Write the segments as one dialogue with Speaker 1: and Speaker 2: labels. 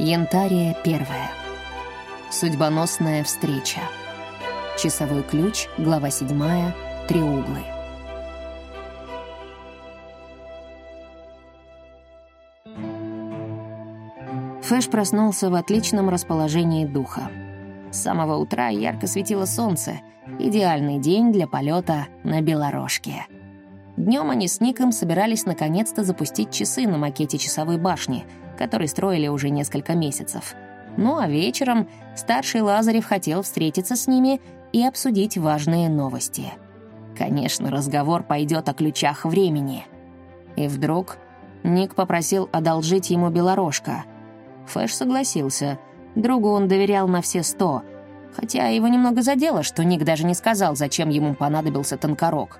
Speaker 1: Янтария первая. Судьбоносная встреча. Часовой ключ, глава седьмая, три углы. Фэш проснулся в отличном расположении духа. С самого утра ярко светило солнце. Идеальный день для полета на Белорожке. Днем они с Ником собирались наконец-то запустить часы на макете часовой башни — который строили уже несколько месяцев. Ну а вечером старший Лазарев хотел встретиться с ними и обсудить важные новости. Конечно, разговор пойдет о ключах времени. И вдруг Ник попросил одолжить ему белорожка. Фэш согласился. Другу он доверял на все сто, хотя его немного задело, что Ник даже не сказал, зачем ему понадобился тонкорог.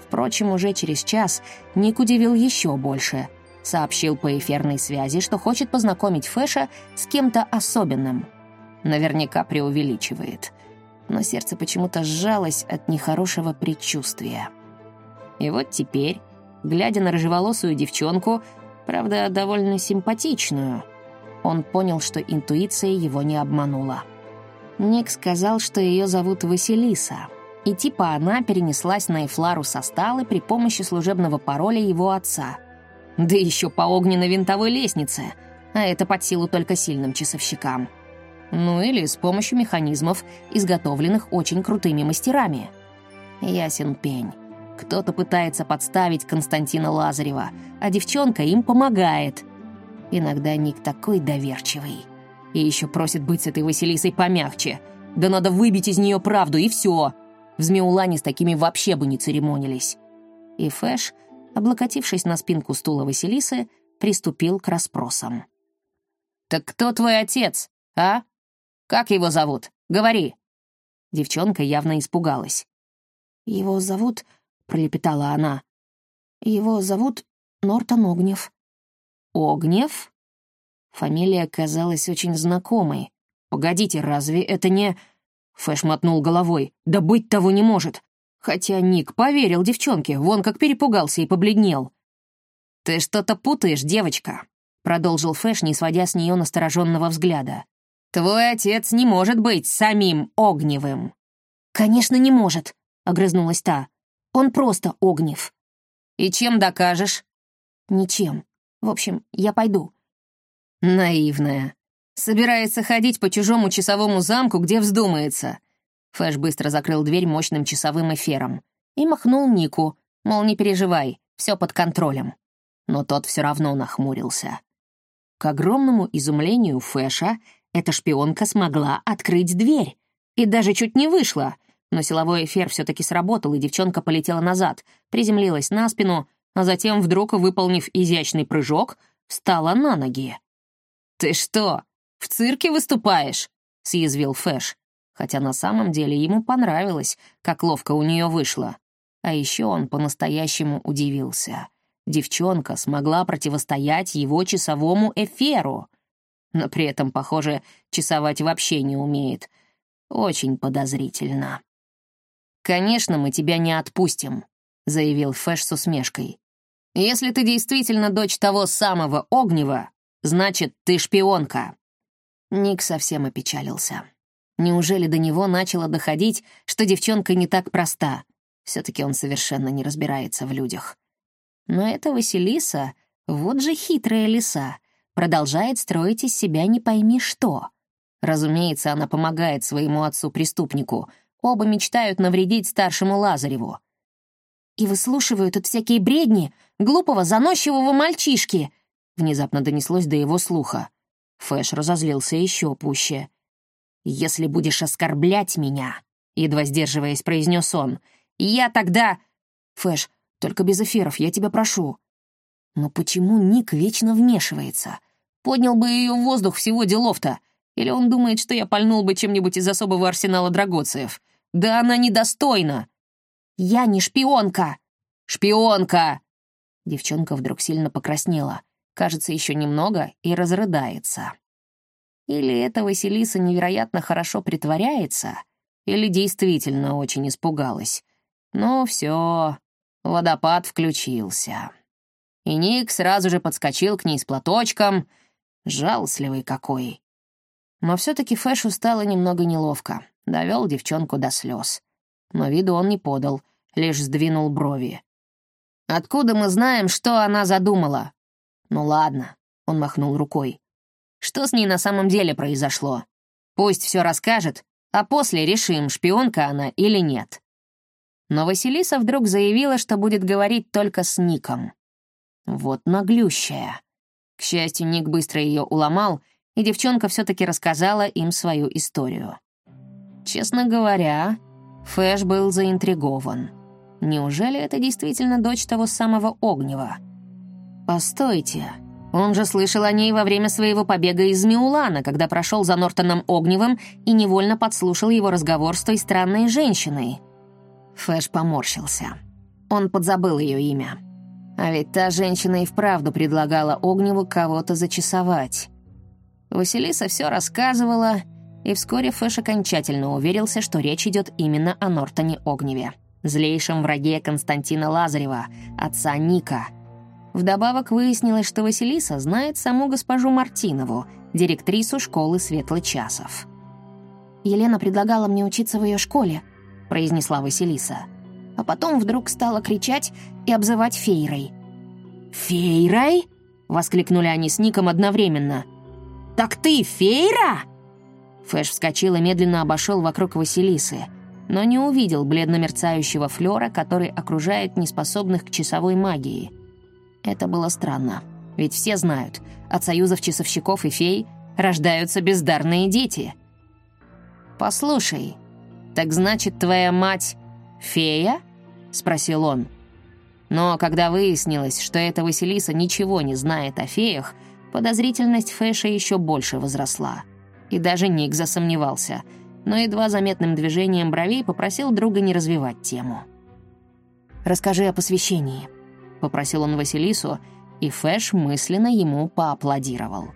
Speaker 1: Впрочем, уже через час Ник удивил еще больше — Сообщил по эфирной связи, что хочет познакомить Фэша с кем-то особенным. Наверняка преувеличивает. Но сердце почему-то сжалось от нехорошего предчувствия. И вот теперь, глядя на рыжеволосую девчонку, правда, довольно симпатичную, он понял, что интуиция его не обманула. Ник сказал, что ее зовут Василиса, и типа она перенеслась на Эфлару со сталы при помощи служебного пароля его отца — да еще по огненно-винтовой лестнице, а это под силу только сильным часовщикам. Ну или с помощью механизмов, изготовленных очень крутыми мастерами. Ясен пень. Кто-то пытается подставить Константина Лазарева, а девчонка им помогает. Иногда Ник такой доверчивый. И еще просит быть с этой Василисой помягче. Да надо выбить из нее правду, и все. В Змеулане с такими вообще бы не церемонились. И Фэш облокотившись на спинку стула Василисы, приступил к расспросам. «Так кто твой отец, а? Как его зовут? Говори!» Девчонка явно испугалась. «Его зовут...» — пролепетала она. «Его зовут Нортон Огнев». «Огнев?» Фамилия казалась очень знакомой. «Погодите, разве это не...» Фэш мотнул головой. «Да быть того не может! Хотя Ник поверил девчонке, вон как перепугался и побледнел. «Ты что-то путаешь, девочка», — продолжил Фэш, не сводя с нее настороженного взгляда. «Твой отец не может быть самим Огневым». «Конечно, не может», — огрызнулась та. «Он просто Огнев». «И чем докажешь?» «Ничем. В общем, я пойду». Наивная. Собирается ходить по чужому часовому замку, где вздумается. Фэш быстро закрыл дверь мощным часовым эфиром и махнул Нику, мол, не переживай, все под контролем. Но тот все равно нахмурился. К огромному изумлению Фэша эта шпионка смогла открыть дверь и даже чуть не вышла, но силовой эфир все-таки сработал, и девчонка полетела назад, приземлилась на спину, а затем, вдруг выполнив изящный прыжок, встала на ноги. «Ты что, в цирке выступаешь?» — съязвил Фэш хотя на самом деле ему понравилось, как ловко у нее вышло. А еще он по-настоящему удивился. Девчонка смогла противостоять его часовому эфиру, но при этом, похоже, часовать вообще не умеет. Очень подозрительно. «Конечно, мы тебя не отпустим», — заявил Фэш с усмешкой. «Если ты действительно дочь того самого Огнева, значит, ты шпионка». Ник совсем опечалился. Неужели до него начало доходить, что девчонка не так проста? все таки он совершенно не разбирается в людях. Но эта Василиса, вот же хитрая лиса, продолжает строить из себя не пойми что. Разумеется, она помогает своему отцу-преступнику. Оба мечтают навредить старшему Лазареву. «И выслушивают тут всякие бредни глупого, заносчивого мальчишки!» Внезапно донеслось до его слуха. Фэш разозлился еще пуще. «Если будешь оскорблять меня», — едва сдерживаясь, произнес он, — «я тогда...» «Фэш, только без эфиров, я тебя прошу». Но почему Ник вечно вмешивается? Поднял бы ее в воздух всего делов-то. Или он думает, что я пальнул бы чем-нибудь из особого арсенала драгоциев? Да она недостойна. «Я не шпионка!» «Шпионка!» Девчонка вдруг сильно покраснела. Кажется, еще немного и разрыдается. Или эта Василиса невероятно хорошо притворяется, или действительно очень испугалась. Но все, водопад включился. И Ник сразу же подскочил к ней с платочком. Жалостливый какой. Но все-таки Фэшу стало немного неловко. Довел девчонку до слез. Но виду он не подал, лишь сдвинул брови. «Откуда мы знаем, что она задумала?» «Ну ладно», — он махнул рукой. «Что с ней на самом деле произошло? Пусть все расскажет, а после решим, шпионка она или нет». Но Василиса вдруг заявила, что будет говорить только с Ником. Вот наглющая. К счастью, Ник быстро ее уломал, и девчонка все-таки рассказала им свою историю. Честно говоря, Фэш был заинтригован. Неужели это действительно дочь того самого Огнева? Постойте, он же слышал о ней во время своего побега из Миулана, когда прошел за Нортоном Огневым и невольно подслушал его разговор с той странной женщиной. Фэш поморщился. Он подзабыл ее имя. А ведь та женщина и вправду предлагала Огневу кого-то зачесовать. Василиса все рассказывала, и вскоре Фэш окончательно уверился, что речь идет именно о Нортоне Огневе, злейшем враге Константина Лазарева, отца Ника. Вдобавок выяснилось, что Василиса знает саму госпожу Мартинову, директрису школы Светлочасов. «Елена предлагала мне учиться в ее школе», — произнесла Василиса а потом вдруг стала кричать и обзывать Фейрой. «Фейрой?» — воскликнули они с Ником одновременно. «Так ты Фейра?» Фэш вскочил и медленно обошел вокруг Василисы, но не увидел бледно-мерцающего флера, который окружает неспособных к часовой магии. Это было странно, ведь все знают, от союзов часовщиков и фей рождаются бездарные дети. «Послушай, так значит, твоя мать «Фея?» — спросил он. Но когда выяснилось, что эта Василиса ничего не знает о феях, подозрительность Фэша еще больше возросла. И даже Ник засомневался, но едва заметным движением бровей попросил друга не развивать тему. «Расскажи о посвящении», — попросил он Василису, и Фэш мысленно ему поаплодировал.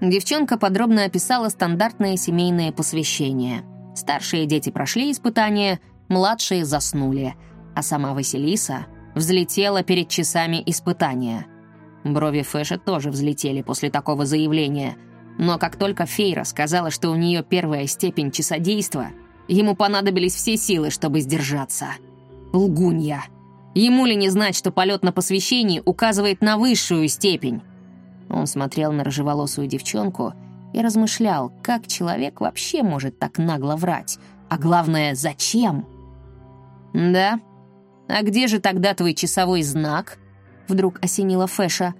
Speaker 1: Девчонка подробно описала стандартное семейное посвящение. Старшие дети прошли испытания — младшие заснули, а сама Василиса взлетела перед часами испытания. Брови Фэша тоже взлетели после такого заявления, но как только Фейра сказала, что у нее первая степень часодейства, ему понадобились все силы, чтобы сдержаться. Лгунья. Ему ли не знать, что полет на посвящении указывает на высшую степень? Он смотрел на рыжеволосую девчонку и размышлял, как человек вообще может так нагло врать, а главное, зачем? «Да? А где же тогда твой часовой знак?» Вдруг осенила Фэша.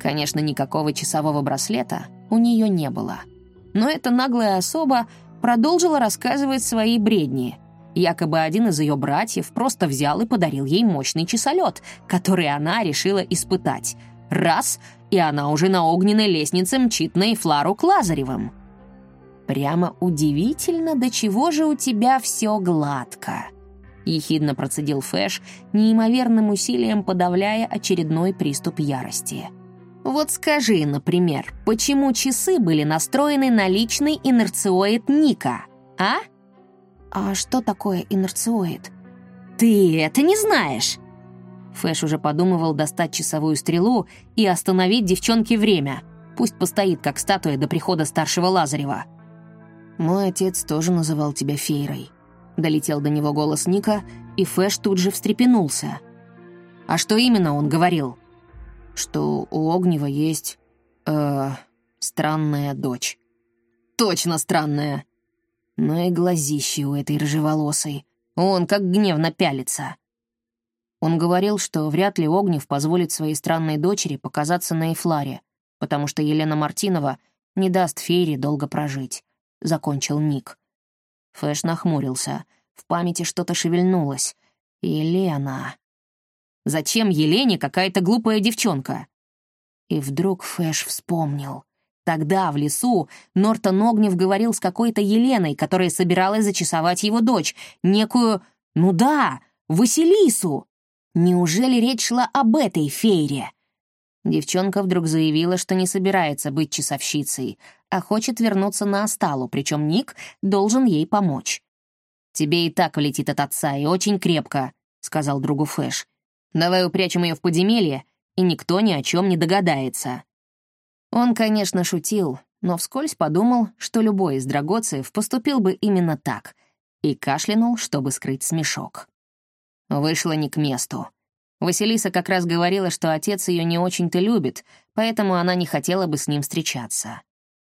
Speaker 1: Конечно, никакого часового браслета у нее не было. Но эта наглая особа продолжила рассказывать свои бредни. Якобы один из ее братьев просто взял и подарил ей мощный часолет, который она решила испытать. Раз — и она уже на огненной лестнице мчит на Эфлару к Лазаревым. Прямо удивительно, до чего же у тебя все гладко. — ехидно процедил Фэш, неимоверным усилием подавляя очередной приступ ярости. «Вот скажи, например, почему часы были настроены на личный инерциоид Ника, а?» «А что такое инерциоид?» «Ты это не знаешь!» Фэш уже подумывал достать часовую стрелу и остановить девчонке время. Пусть постоит, как статуя до прихода старшего Лазарева. «Мой отец тоже называл тебя Фейрой», Долетел до него голос Ника, и Фэш тут же встрепенулся. «А что именно он говорил?» «Что у Огнева есть... э странная дочь». «Точно странная!» Ну и глазищи у этой рыжеволосой. Он как гневно пялится. Он говорил, что вряд ли Огнев позволит своей странной дочери показаться на Эфларе, потому что Елена Мартинова не даст Фейре долго прожить. Закончил Ник. Фэш нахмурился. В памяти что-то шевельнулось. Елена. Зачем Елене какая-то глупая девчонка? И вдруг Фэш вспомнил. Тогда, в лесу, Нортон Огнев говорил с какой-то Еленой, которая собиралась зачесовать его дочь, некую, ну да, Василису. Неужели речь шла об этой фейре? Девчонка вдруг заявила, что не собирается быть часовщицей, а хочет вернуться на Асталу, причем Ник должен ей помочь. «Тебе и так влетит от отца, и очень крепко», — сказал другу Фэш. «Давай упрячем ее в подземелье, и никто ни о чем не догадается». Он, конечно, шутил, но вскользь подумал, что любой из драгоциев поступил бы именно так, и кашлянул, чтобы скрыть смешок. Вышло не к месту. Василиса как раз говорила, что отец ее не очень-то любит, поэтому она не хотела бы с ним встречаться.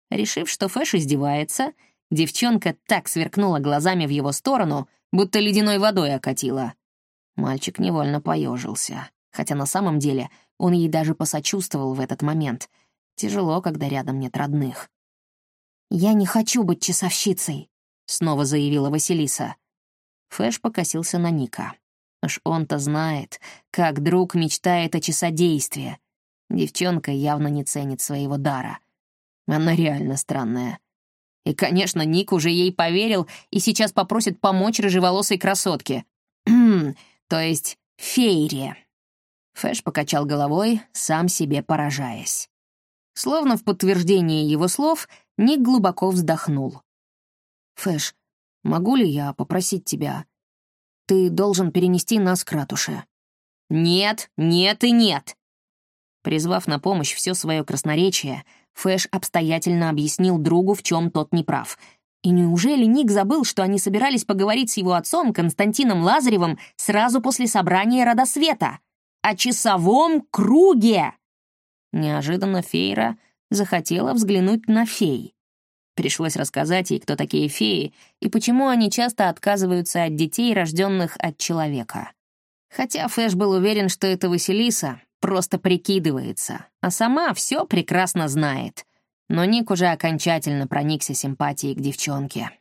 Speaker 1: Решив, что Фэш издевается, девчонка так сверкнула глазами в его сторону, будто ледяной водой окатила. Мальчик невольно поежился, хотя на самом деле он ей даже посочувствовал в этот момент. Тяжело, когда рядом нет родных. «Я не хочу быть часовщицей», — снова заявила Василиса. Фэш покосился на Ника. Уж он-то знает, как друг мечтает о часодействии. Девчонка явно не ценит своего дара. Она реально странная. И, конечно, Ник уже ей поверил и сейчас попросит помочь рыжеволосой красотке. То есть фейре. Фэш покачал головой, сам себе поражаясь. Словно в подтверждение его слов, Ник глубоко вздохнул. «Фэш, могу ли я попросить тебя? Ты должен перенести нас к ратуше». «Нет, нет и нет!» Призвав на помощь все свое красноречие, Фэш обстоятельно объяснил другу, в чем тот неправ. И неужели Ник забыл, что они собирались поговорить с его отцом, Константином Лазаревым, сразу после собрания Родосвета? О часовом круге! Неожиданно Фейра захотела взглянуть на фей. Пришлось рассказать ей, кто такие феи и почему они часто отказываются от детей, рожденных от человека. Хотя Фэш был уверен, что это Василиса просто прикидывается, а сама все прекрасно знает. Но Ник уже окончательно проникся симпатией к девчонке.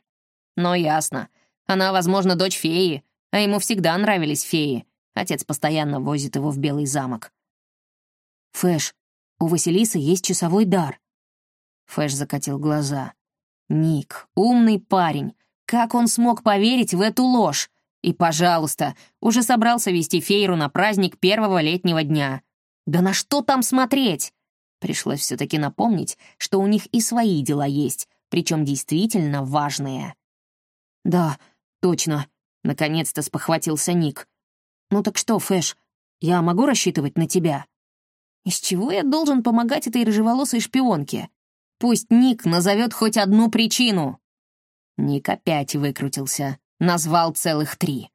Speaker 1: Но ясно, она, возможно, дочь феи, а ему всегда нравились феи. Отец постоянно возит его в Белый замок. «Фэш, у Василисы есть часовой дар». Фэш закатил глаза. Ник, умный парень. Как он смог поверить в эту ложь? И, пожалуйста, уже собрался вести Фейру на праздник первого летнего дня. Да на что там смотреть? Пришлось все-таки напомнить, что у них и свои дела есть, причем действительно важные. «Да, точно», — наконец-то спохватился Ник. «Ну так что, Фэш, я могу рассчитывать на тебя?» «Из чего я должен помогать этой рыжеволосой шпионке? Пусть Ник назовет хоть одну причину. Ник опять выкрутился, назвал целых три.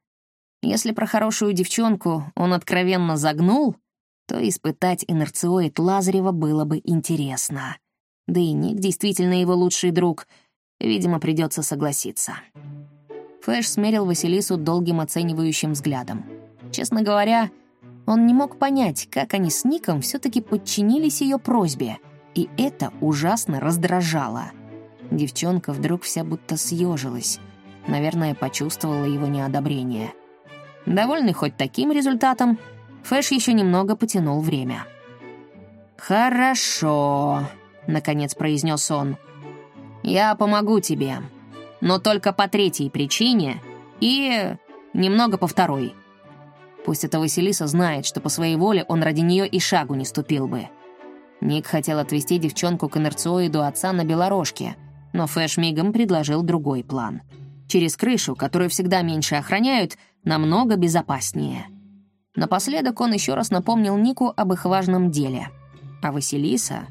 Speaker 1: Если про хорошую девчонку он откровенно загнул, то испытать инерциоид Лазарева было бы интересно. Да и Ник действительно его лучший друг. Видимо, придется согласиться. Фэш смерил Василису долгим оценивающим взглядом. Честно говоря, он не мог понять, как они с Ником все таки подчинились ее просьбе — и это ужасно раздражало. Девчонка вдруг вся будто съежилась. Наверное, почувствовала его неодобрение. Довольный хоть таким результатом, Фэш еще немного потянул время. «Хорошо», — наконец произнес он. «Я помогу тебе, но только по третьей причине и немного по второй. Пусть эта Василиса знает, что по своей воле он ради нее и шагу не ступил бы». Ник хотел отвезти девчонку к инерциоиду отца на Белорожке, но Фэш мигом предложил другой план. Через крышу, которую всегда меньше охраняют, намного безопаснее. Напоследок он еще раз напомнил Нику об их важном деле. А Василиса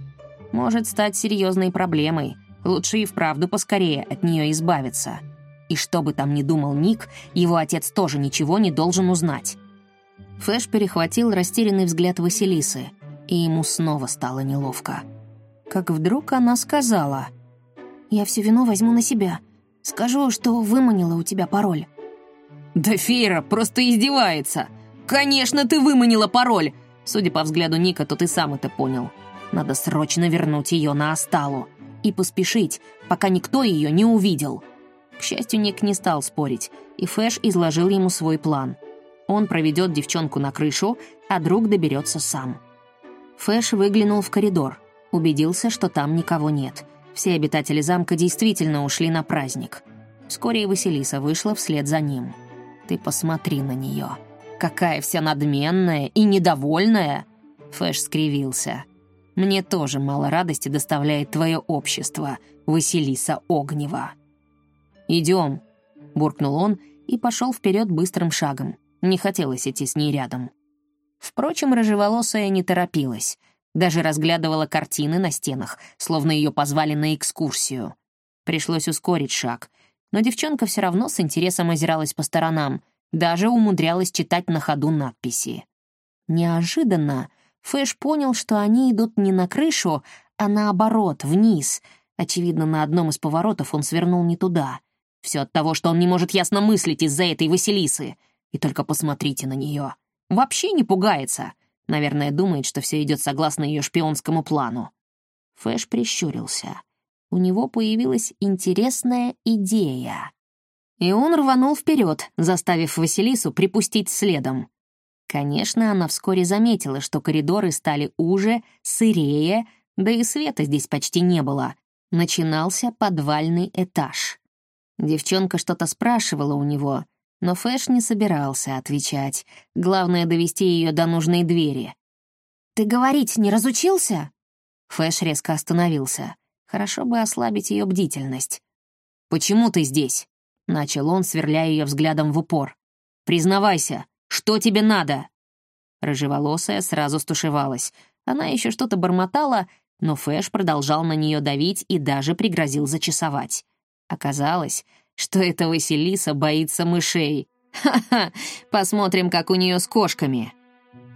Speaker 1: может стать серьезной проблемой. Лучше и вправду поскорее от нее избавиться. И что бы там ни думал Ник, его отец тоже ничего не должен узнать. Фэш перехватил растерянный взгляд Василисы — и ему снова стало неловко. Как вдруг она сказала, «Я все вино возьму на себя. Скажу, что выманила у тебя пароль». «Да Фейра просто издевается! Конечно, ты выманила пароль!» Судя по взгляду Ника, то ты сам это понял. Надо срочно вернуть ее на Осталу. И поспешить, пока никто ее не увидел. К счастью, Ник не стал спорить, и Фэш изложил ему свой план. Он проведет девчонку на крышу, а друг доберется сам. Фэш выглянул в коридор, убедился, что там никого нет. Все обитатели замка действительно ушли на праздник. Вскоре и Василиса вышла вслед за ним. «Ты посмотри на нее. Какая вся надменная и недовольная!» Фэш скривился. «Мне тоже мало радости доставляет твое общество, Василиса Огнева». «Идем», — буркнул он и пошел вперед быстрым шагом. Не хотелось идти с ней рядом. Впрочем, рыжеволосая не торопилась. Даже разглядывала картины на стенах, словно ее позвали на экскурсию. Пришлось ускорить шаг, но девчонка все равно с интересом озиралась по сторонам, даже умудрялась читать на ходу надписи. Неожиданно Фэш понял, что они идут не на крышу, а наоборот, вниз. Очевидно, на одном из поворотов он свернул не туда. Все от того, что он не может ясно мыслить из-за этой Василисы. И только посмотрите на нее. Вообще не пугается. Наверное, думает, что все идет согласно ее шпионскому плану. Фэш прищурился. У него появилась интересная идея. И он рванул вперед, заставив Василису припустить следом. Конечно, она вскоре заметила, что коридоры стали уже, сырее, да и света здесь почти не было. Начинался подвальный этаж. Девчонка что-то спрашивала у него, но Фэш не собирался отвечать. Главное — довести ее до нужной двери. «Ты говорить не разучился?» Фэш резко остановился. Хорошо бы ослабить ее бдительность. «Почему ты здесь?» — начал он, сверляя ее взглядом в упор. «Признавайся, что тебе надо?» Рыжеволосая сразу стушевалась. Она еще что-то бормотала, но Фэш продолжал на нее давить и даже пригрозил зачесовать. Оказалось, что эта Василиса боится мышей. «Ха-ха, посмотрим, как у нее с кошками».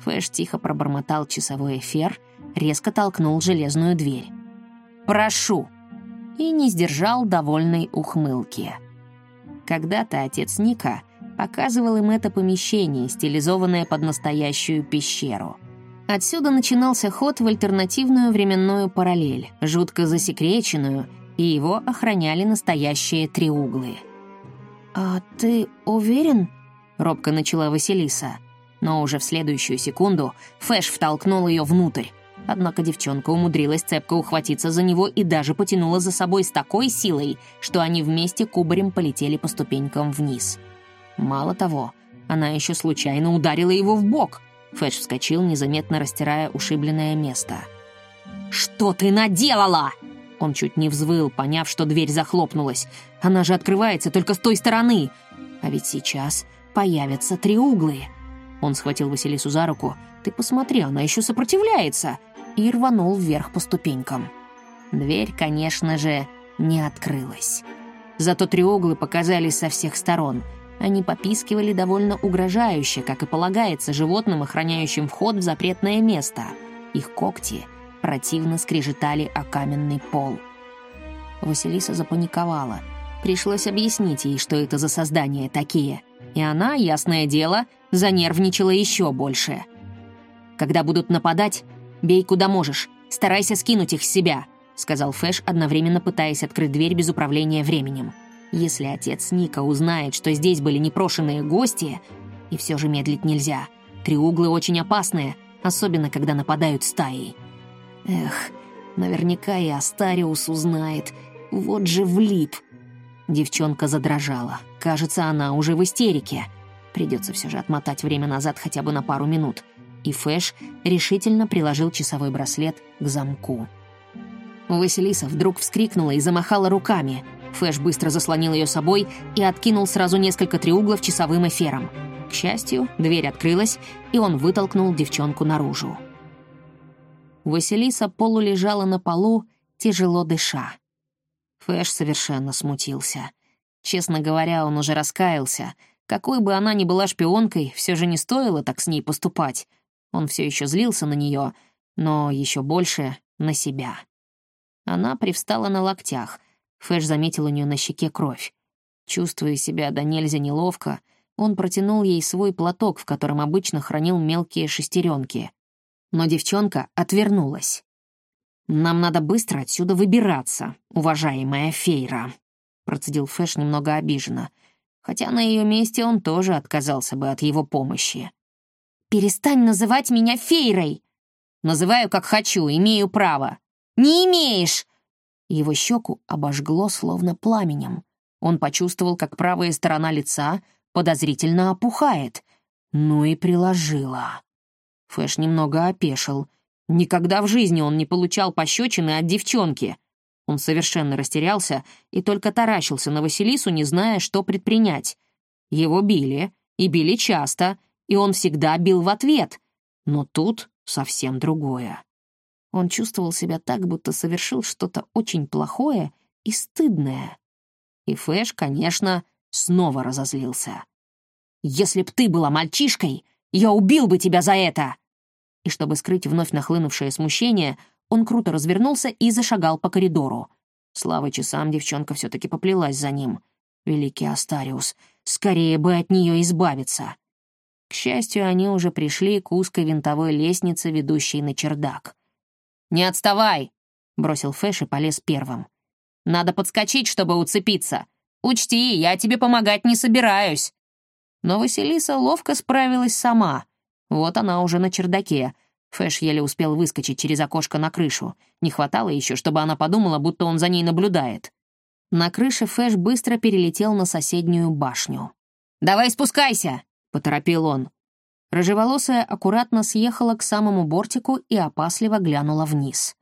Speaker 1: Фэш тихо пробормотал часовой эфир, резко толкнул железную дверь. «Прошу!» и не сдержал довольной ухмылки. Когда-то отец Ника показывал им это помещение, стилизованное под настоящую пещеру. Отсюда начинался ход в альтернативную временную параллель, жутко засекреченную, и его охраняли настоящие триуглы. «А ты уверен?» — робко начала Василиса. Но уже в следующую секунду Фэш втолкнул ее внутрь. Однако девчонка умудрилась цепко ухватиться за него и даже потянула за собой с такой силой, что они вместе кубарем полетели по ступенькам вниз. Мало того, она еще случайно ударила его в бок. Фэш вскочил, незаметно растирая ушибленное место. «Что ты наделала?» Он чуть не взвыл, поняв, что дверь захлопнулась. Она же открывается только с той стороны. А ведь сейчас появятся три углы. Он схватил Василису за руку. «Ты посмотри, она еще сопротивляется!» И рванул вверх по ступенькам. Дверь, конечно же, не открылась. Зато три углы показались со всех сторон — они попискивали довольно угрожающе, как и полагается животным, охраняющим вход в запретное место. Их когти противно скрежетали о каменный пол. Василиса запаниковала. Пришлось объяснить ей, что это за создания такие. И она, ясное дело, занервничала еще больше. «Когда будут нападать, бей куда можешь. Старайся скинуть их с себя», — сказал Фэш, одновременно пытаясь открыть дверь без управления временем. Если отец Ника узнает, что здесь были непрошенные гости, и все же медлить нельзя. Триуглы очень опасные, особенно когда нападают стаей. Эх, наверняка и Астариус узнает. Вот же влип. Девчонка задрожала. Кажется, она уже в истерике. Придется все же отмотать время назад хотя бы на пару минут. И Фэш решительно приложил часовой браслет к замку. Василиса вдруг вскрикнула и замахала руками. Фэш быстро заслонил ее собой и откинул сразу несколько треуглов часовым эфиром. К счастью, дверь открылась, и он вытолкнул девчонку наружу. Василиса полулежала на полу, тяжело дыша. Фэш совершенно смутился. Честно говоря, он уже раскаялся. Какой бы она ни была шпионкой, все же не стоило так с ней поступать. Он все еще злился на нее, но еще больше — на себя. Она привстала на локтях, Фэш заметил у нее на щеке кровь. Чувствуя себя до нельзя неловко, он протянул ей свой платок, в котором обычно хранил мелкие шестеренки. Но девчонка отвернулась. «Нам надо быстро отсюда выбираться, уважаемая Фейра», процедил Фэш немного обиженно, хотя на ее месте он тоже отказался бы от его помощи. «Перестань называть меня Фейрой!» «Называю, как хочу, имею право». «Не имеешь!» Его щеку обожгло словно пламенем. Он почувствовал, как правая сторона лица подозрительно опухает. Ну и приложила. Фэш немного опешил. Никогда в жизни он не получал пощечины от девчонки. Он совершенно растерялся и только таращился на Василису, не зная, что предпринять. Его били, и били часто, и он всегда бил в ответ. Но тут совсем другое. Он чувствовал себя так, будто совершил что-то очень плохое и стыдное. И Фэш, конечно, снова разозлился. «Если б ты была мальчишкой, я убил бы тебя за это!» И чтобы скрыть вновь нахлынувшее смущение, он круто развернулся и зашагал по коридору. Слава часам девчонка все-таки поплелась за ним. Великий Астариус, скорее бы от нее избавиться. К счастью, они уже пришли к узкой винтовой лестнице, ведущей на чердак. «Не отставай!» — бросил Фэш и полез первым. «Надо подскочить, чтобы уцепиться. Учти, я тебе помогать не собираюсь». Но Василиса ловко справилась сама. Вот она уже на чердаке. Фэш еле успел выскочить через окошко на крышу. Не хватало еще, чтобы она подумала, будто он за ней наблюдает. На крыше Фэш быстро перелетел на соседнюю башню. «Давай спускайся!» — поторопил он. Рыжеволосая аккуратно съехала к самому бортику и опасливо глянула вниз.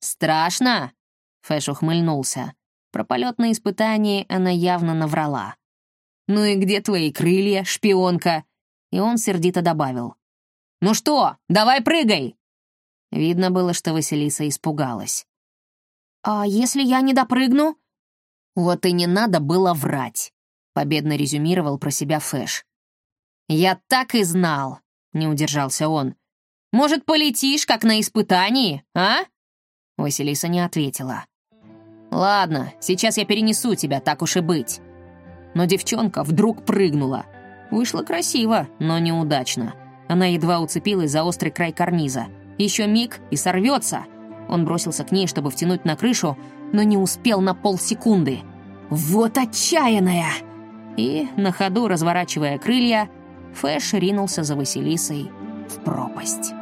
Speaker 1: «Страшно?» — Фэш ухмыльнулся. Про полет на испытании она явно наврала. «Ну и где твои крылья, шпионка?» И он сердито добавил. «Ну что, давай прыгай!» Видно было, что Василиса испугалась. «А если я не допрыгну?» «Вот и не надо было врать», — победно резюмировал про себя Фэш. «Я так и знал», — не удержался он. «Может, полетишь, как на испытании, а?» Василиса не ответила. «Ладно, сейчас я перенесу тебя, так уж и быть». Но девчонка вдруг прыгнула. Вышло красиво, но неудачно. Она едва уцепилась за острый край карниза. Еще миг и сорвется. Он бросился к ней, чтобы втянуть на крышу, но не успел на полсекунды. «Вот отчаянная!» И, на ходу разворачивая крылья, Фэш ринулся за Василисой в пропасть.